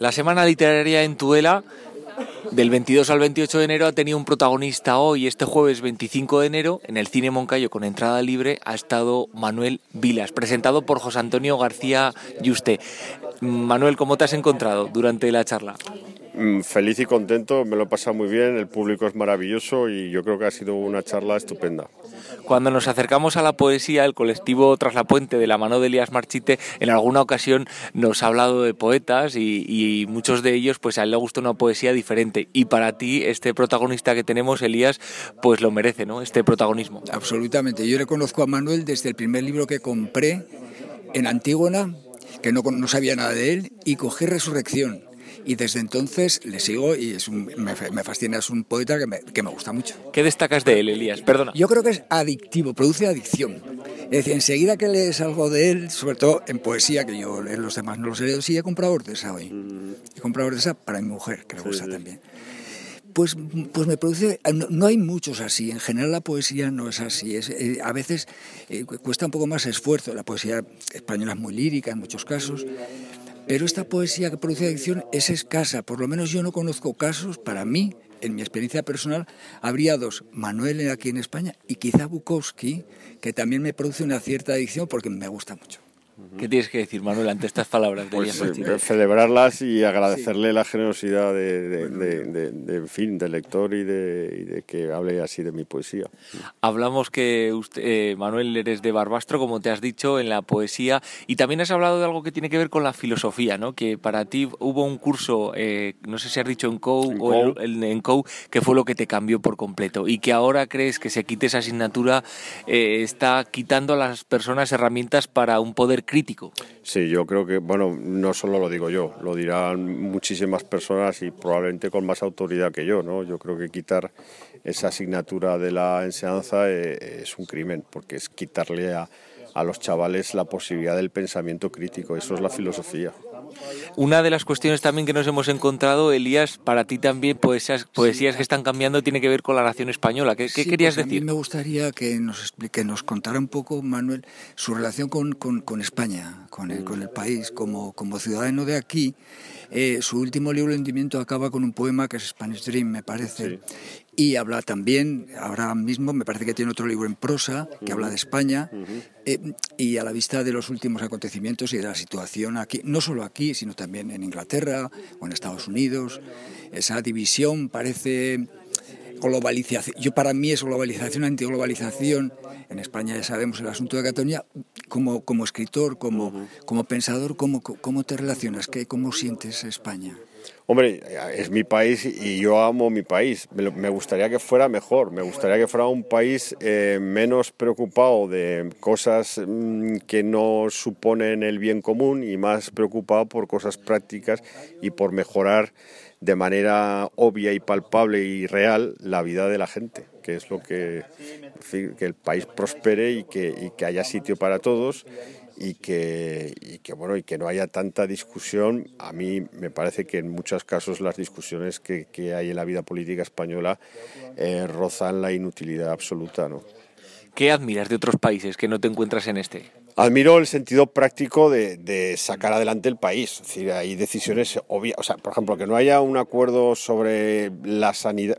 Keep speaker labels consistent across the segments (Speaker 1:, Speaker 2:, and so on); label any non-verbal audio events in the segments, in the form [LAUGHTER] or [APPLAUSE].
Speaker 1: La semana literaria en Tudela del 22 al 28 de enero ha tenido un protagonista hoy. Este jueves 25 de enero, en el Cine Moncayo con entrada libre, ha estado Manuel Vilas, presentado por José Antonio García Yuste. Manuel, ¿cómo te has encontrado durante la charla?
Speaker 2: Mm, feliz y contento, me lo he pasado muy bien, el público es maravilloso y yo creo que ha sido una charla estupenda.
Speaker 1: Cuando nos acercamos a la poesía, el colectivo Tras la Puente de la mano de Elías Marchite en alguna ocasión nos ha hablado de poetas y, muchos de ellos pues a él le gusta una poesía diferente y para ti este protagonista que tenemos, Elías, pues lo merece, ¿no? Este protagonismo.
Speaker 3: Absolutamente, yo le conozco a Manuel desde el primer libro que compré en Antígona, que no, no sabía nada de él, y cogí Resurrección y desde entonces le sigo y es un, me, fascina, es un poeta que me, que me, gusta mucho.
Speaker 1: ¿Qué destacas de él, Elías? Perdona.
Speaker 3: Yo creo que es adictivo, produce adicción. Es decir, enseguida que lees algo de él, sobre todo en poesía, que yo en los demás no los he leído, sí he comprado Ordesa hoy. He comprado Ordesa para mi mujer, que le gusta también. Pues, pues me produce, no, hay muchos así, en general la poesía no es así, es, eh, a veces eh, cuesta un poco más esfuerzo, la poesía española es muy lírica en muchos casos, pero esta poesía que produce adicción es escasa, por lo menos yo no conozco casos, para mí, en mi experiencia personal, habría dos, Manuel aquí en España y quizá Bukowski, que también me produce una cierta adicción porque me gusta mucho.
Speaker 1: ¿Qué tienes que decir, Manuel, ante estas palabras de
Speaker 2: pues, eh, celebrarlas y agradecerle la generosidad de, fin, del lector y de, que hable así de mi poesía.
Speaker 1: Hablamos que usted, eh, Manuel, eres de Barbastro, como te has dicho, en la poesía, y también has hablado de algo que tiene que ver con la filosofía, ¿no? Que para ti hubo un curso, eh, no sé si has dicho en COU o en, COU, que fue lo que te cambió por completo, y que ahora crees que se quite esa asignatura está quitando a las personas herramientas para un poder crítico.
Speaker 2: Sí, yo creo que, bueno, no solo lo digo yo, lo dirán muchísimas personas y probablemente con más autoridad que yo, ¿no? Yo creo que quitar esa asignatura de la enseñanza eh, es un crimen, porque es quitarle a, a los chavales la posibilidad del pensamiento crítico, eso es la filosofía.
Speaker 1: Una de las cuestiones también que nos hemos encontrado, Elías, para ti también poesías, poesías que están cambiando tiene que ver con la nación española. ¿Qué, querías
Speaker 3: pues
Speaker 1: decir?
Speaker 3: A mí me gustaría que nos, explique, nos contara un poco, Manuel, su relación con, con, España, con el, con el país, como, como ciudadano de aquí. Eh, su último libro, Hundimiento, acaba con un poema que es Spanish Dream, me parece. Y habla también, ahora mismo me parece que tiene otro libro en prosa que habla de España. Eh, y a la vista de los últimos acontecimientos y de la situación aquí, no solo aquí, sino también en Inglaterra o en Estados Unidos, esa división parece globalización. Yo para mí es globalización, antiglobalización. En España ya sabemos el asunto de Cataluña. Como, como escritor, como, como pensador, ¿cómo, ¿cómo te relacionas? ¿Qué, ¿Cómo sientes España?
Speaker 2: Hombre, es mi país y yo amo mi país. Me gustaría que fuera mejor, me gustaría que fuera un país eh, menos preocupado de cosas mm, que no suponen el bien común y más preocupado por cosas prácticas y por mejorar de manera obvia y palpable y real la vida de la gente, que es lo que, que el país prospere y que, y que haya sitio para todos y que, y que, bueno y que no haya tanta discusión a mí me parece que en muchos casos las discusiones que, que hay en la vida política española eh, rozan la inutilidad absoluta no
Speaker 1: ¿Qué admiras de otros países que no te encuentras en este?
Speaker 2: Admiro el sentido práctico de, sacar adelante el país. Es decir, hay decisiones obvias. O sea, por ejemplo, que no haya un acuerdo sobre la sanidad,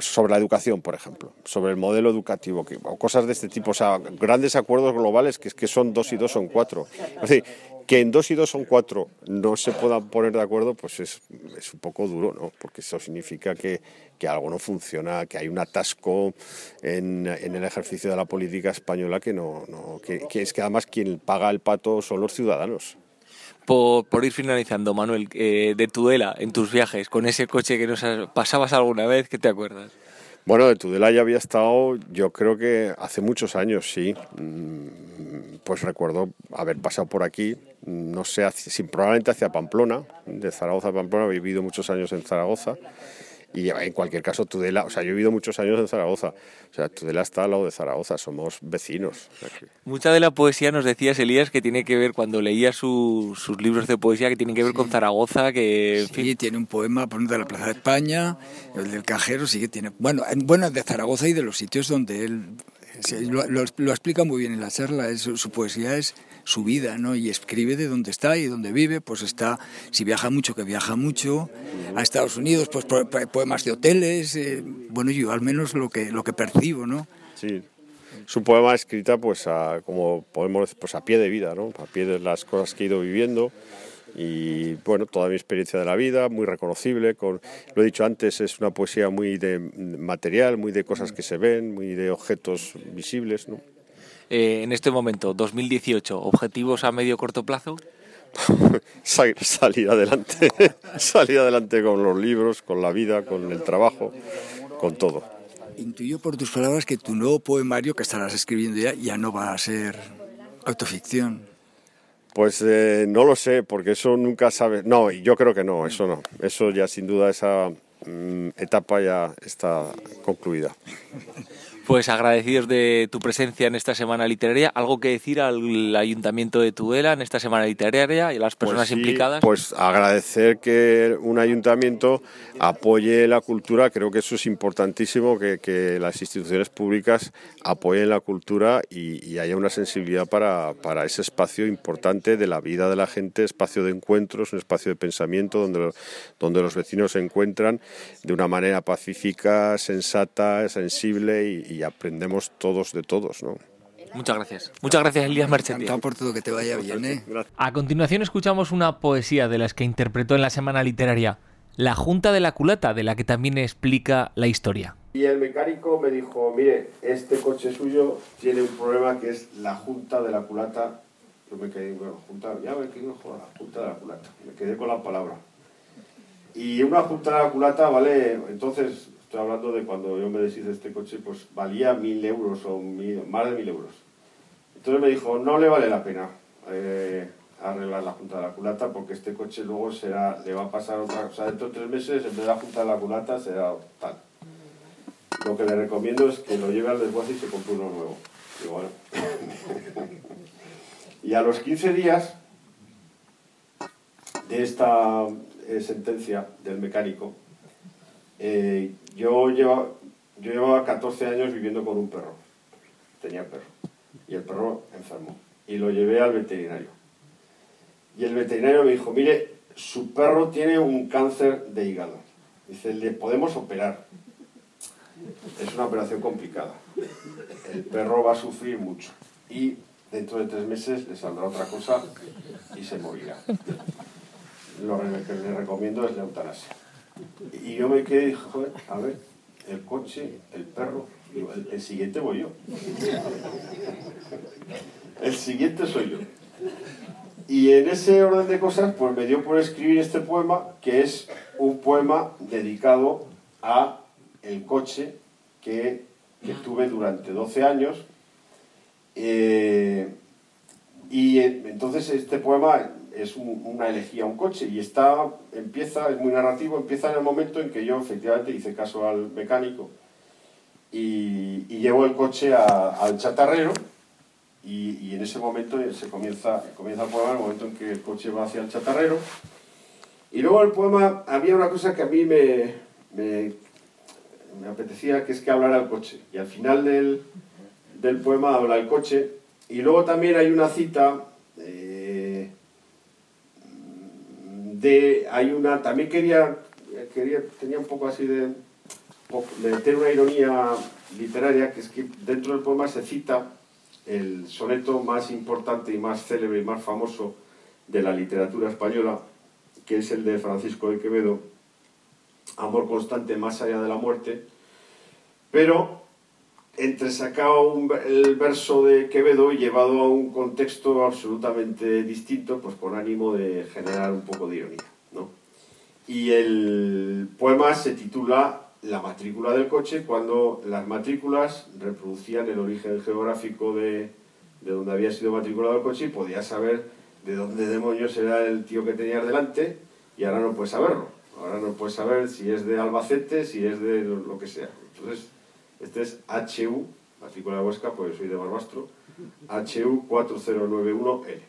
Speaker 2: sobre la educación, por ejemplo, sobre el modelo educativo, o cosas de este tipo. O sea, grandes acuerdos globales que, que son dos y dos son cuatro. Es que en dos y dos son cuatro no se puedan poner de acuerdo, pues es, es un poco duro, ¿no? Porque eso significa que, que, algo no funciona, que hay un atasco en, en el ejercicio de la política española que no, no que, es que además quien paga el pato son los ciudadanos.
Speaker 1: Por, por ir finalizando, Manuel, eh, de Tudela, en tus viajes, con ese coche que nos pasabas alguna vez, ¿qué te acuerdas?
Speaker 2: Bueno, de Tudela ya había estado, yo creo que hace muchos años, sí. Mm, pues recuerdo haber pasado por aquí, no sé, probablemente hacia Pamplona, de Zaragoza a Pamplona, he vivido muchos años en Zaragoza y en cualquier caso, Tudela, o sea, yo he vivido muchos años en Zaragoza. O sea, Tudela está al lado de Zaragoza, somos vecinos.
Speaker 1: Mucha de la poesía nos decías, Elías, que tiene que ver, cuando leía sus libros de poesía, que tiene que ver con Zaragoza, que...
Speaker 3: sí, tiene un poema, por de la Plaza de España, el del Cajero, sí que tiene... Bueno, bueno, de Zaragoza y de los sitios donde él... lo, explica muy bien en la charla, su poesía es su vida, ¿no? Y escribe de dónde está y dónde vive, pues está, si viaja mucho, que viaja mucho, a Estados Unidos, pues poemas de hoteles, eh, bueno, yo al menos lo que, lo que percibo, ¿no?
Speaker 2: Sí, es un poema escrita pues a, como podemos decir, pues a pie de vida, ¿no? A pie de las cosas que he ido viviendo y bueno, toda mi experiencia de la vida, muy reconocible, con, lo he dicho antes, es una poesía muy de material, muy de cosas que se ven, muy de objetos visibles, ¿no?
Speaker 1: Eh, en este momento, 2018, objetivos a medio corto plazo? [LAUGHS]
Speaker 2: salir adelante, [LAUGHS] salir adelante con los libros, con la vida, con el trabajo, con todo.
Speaker 3: Intuyo por tus palabras que tu nuevo poemario que estarás escribiendo ya ya no va a ser autoficción.
Speaker 2: Pues eh, no lo sé, porque eso nunca sabes. No, yo creo que no, eso no. Eso ya sin duda esa mm, etapa ya está concluida. [LAUGHS]
Speaker 1: Pues agradecidos de tu presencia en esta semana literaria. ¿Algo que decir al Ayuntamiento de Tudela en esta semana literaria y a las pues personas implicadas?
Speaker 2: Pues agradecer que un ayuntamiento apoye la cultura. Creo que eso es importantísimo, que, las instituciones públicas apoyen la cultura y, haya una sensibilidad para, para, ese espacio importante de la vida de la gente, espacio de encuentros, un espacio de pensamiento donde, donde los vecinos se encuentran de una manera pacífica, sensata, sensible y y aprendemos todos de todos, ¿no?
Speaker 1: Muchas gracias. Muchas gracias, Elías Merchetti.
Speaker 3: por todo, que te vaya bien, ¿eh?
Speaker 1: A continuación escuchamos una poesía de las que interpretó en la Semana Literaria, La Junta de la Culata, de la que también explica la historia.
Speaker 2: Y el mecánico me dijo, mire, este coche suyo tiene un problema que es la Junta de la Culata. Yo me quedé, bueno, junta, ya me quedé con la Junta de la Culata. Me quedé con la palabra. Y una Junta de la Culata, vale, entonces Estoy hablando de cuando yo me deshice este coche, pues valía mil euros o más de mil euros. Entonces me dijo, no le vale la pena eh, arreglar la junta de la culata porque este coche luego será, le va a pasar otra cosa. Dentro de tres meses, en vez de la junta de la culata, será tal. Lo que le recomiendo es que lo lleve al desguace y se compre uno nuevo. Y, [LAUGHS] a los 15 días de esta eh, sentencia del mecánico, eh, yo, llevaba, yo llevaba 14 años viviendo con un perro. Tenía perro. Y el perro enfermó. Y lo llevé al veterinario. Y el veterinario me dijo, mire, su perro tiene un cáncer de hígado. Dice, le podemos operar. Es una operación complicada. El perro va a sufrir mucho. Y dentro de tres meses le saldrá otra cosa y se morirá. Lo que le recomiendo es la eutanasia. Y yo me quedé joder, a ver, el coche, el perro, el, siguiente voy yo. El siguiente soy yo. Y en ese orden de cosas, pues me dio por escribir este poema, que es un poema dedicado a el coche que, que tuve durante 12 años. Eh, y entonces este poema es una elegía un coche y está, empieza, es muy narrativo, empieza en el momento en que yo efectivamente hice caso al mecánico y, llevo el coche al chatarrero y, en ese momento se comienza, comienza el poema, el momento en que el coche va hacia el chatarrero. Y luego el poema, había una cosa que a mí me, me, apetecía, que es que hablara el coche. Y al final del, del poema habla el coche. Y luego también hay una cita hay una, también quería, quería, tenía un poco así de, de meter una ironía literaria, que es que dentro del poema se cita el soneto más importante y más célebre y más famoso de la literatura española, que es el de Francisco de Quevedo, Amor constante más allá de la muerte, pero entresacado un, el verso de Quevedo y llevado a un contexto absolutamente distinto, pues con ánimo de generar un poco de ironía. ¿no? Y el poema se titula La matrícula del coche, cuando las matrículas reproducían el origen geográfico de, de donde había sido matriculado el coche y podías saber de dónde demonios era el tío que tenías delante y ahora no puedes saberlo. Ahora no puedes saber si es de Albacete, si es de lo que sea. Entonces, este es HU, matrícula de Huesca, pues soy de Barbastro, HU 4091L.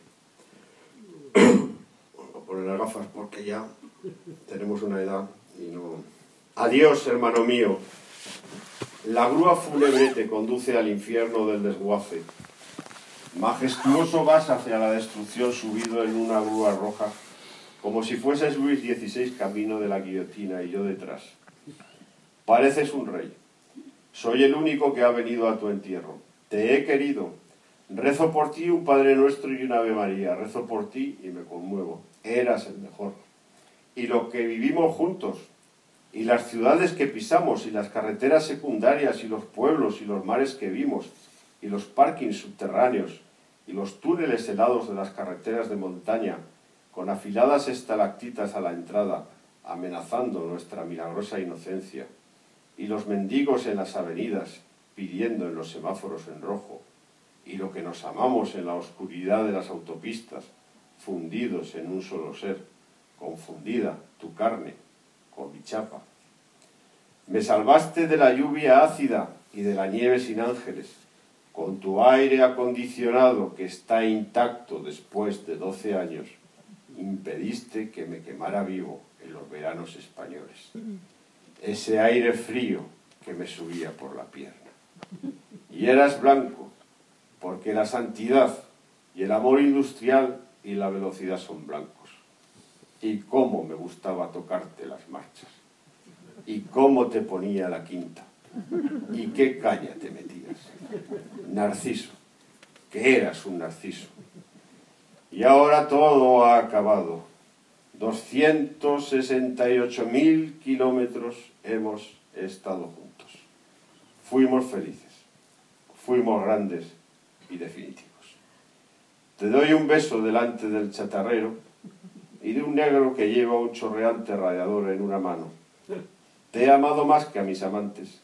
Speaker 2: Voy a poner las gafas porque ya tenemos una edad y no... Adiós, hermano mío. La grúa fúnebre te conduce al infierno del desguace. Majestuoso vas hacia la destrucción subido en una grúa roja, como si fueses Luis XVI camino de la guillotina y yo detrás. Pareces un rey. Soy el único que ha venido a tu entierro. Te he querido. Rezo por ti un Padre Nuestro y un Ave María. Rezo por ti y me conmuevo. Eras el mejor. Y lo que vivimos juntos, y las ciudades que pisamos, y las carreteras secundarias, y los pueblos, y los mares que vimos, y los parkings subterráneos, y los túneles helados de las carreteras de montaña, con afiladas estalactitas a la entrada, amenazando nuestra milagrosa inocencia, y los mendigos en las avenidas, pidiendo en los semáforos en rojo, y lo que nos amamos en la oscuridad de las autopistas, fundidos en un solo ser, confundida tu carne con mi chapa. Me salvaste de la lluvia ácida y de la nieve sin ángeles, con tu aire acondicionado que está intacto después de doce años, impediste que me quemara vivo en los veranos españoles. Ese aire frío que me subía por la pierna. Y eras blanco, porque la santidad y el amor industrial y la velocidad son blancos. Y cómo me gustaba tocarte las marchas. Y cómo te ponía la quinta y qué caña te metías. Narciso, que eras un narciso. Y ahora todo ha acabado. 268.000 kilómetros hemos estado juntos. Fuimos felices, fuimos grandes y definitivos. Te doy un beso delante del chatarrero y de un negro que lleva un chorreante radiador en una mano. Te he amado más que a mis amantes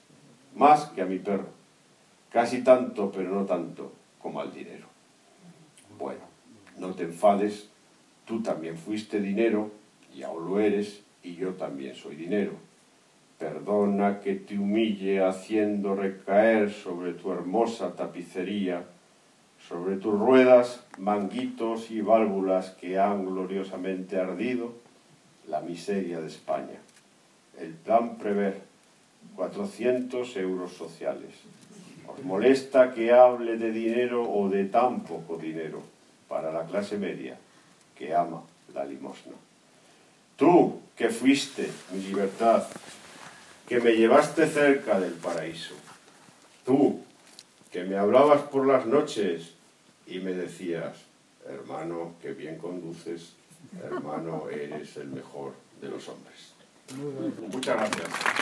Speaker 2: más que a mi perro. Casi tanto, pero no tanto, como al dinero. Bueno, no te enfades, tú también fuiste dinero, y aún lo eres, y yo también soy dinero. Perdona que te humille haciendo recaer sobre tu hermosa tapicería, sobre tus ruedas, manguitos y válvulas que han gloriosamente ardido, la miseria de España. El plan prever 400 euros sociales. ¿Os molesta que hable de dinero o de tan poco dinero para la clase media que ama la limosna? Tú, que fuiste mi libertad, que me llevaste cerca del paraíso. Tú, que me hablabas por las noches y me decías, hermano, que bien conduces, hermano, eres el mejor de los hombres. Muchas gracias.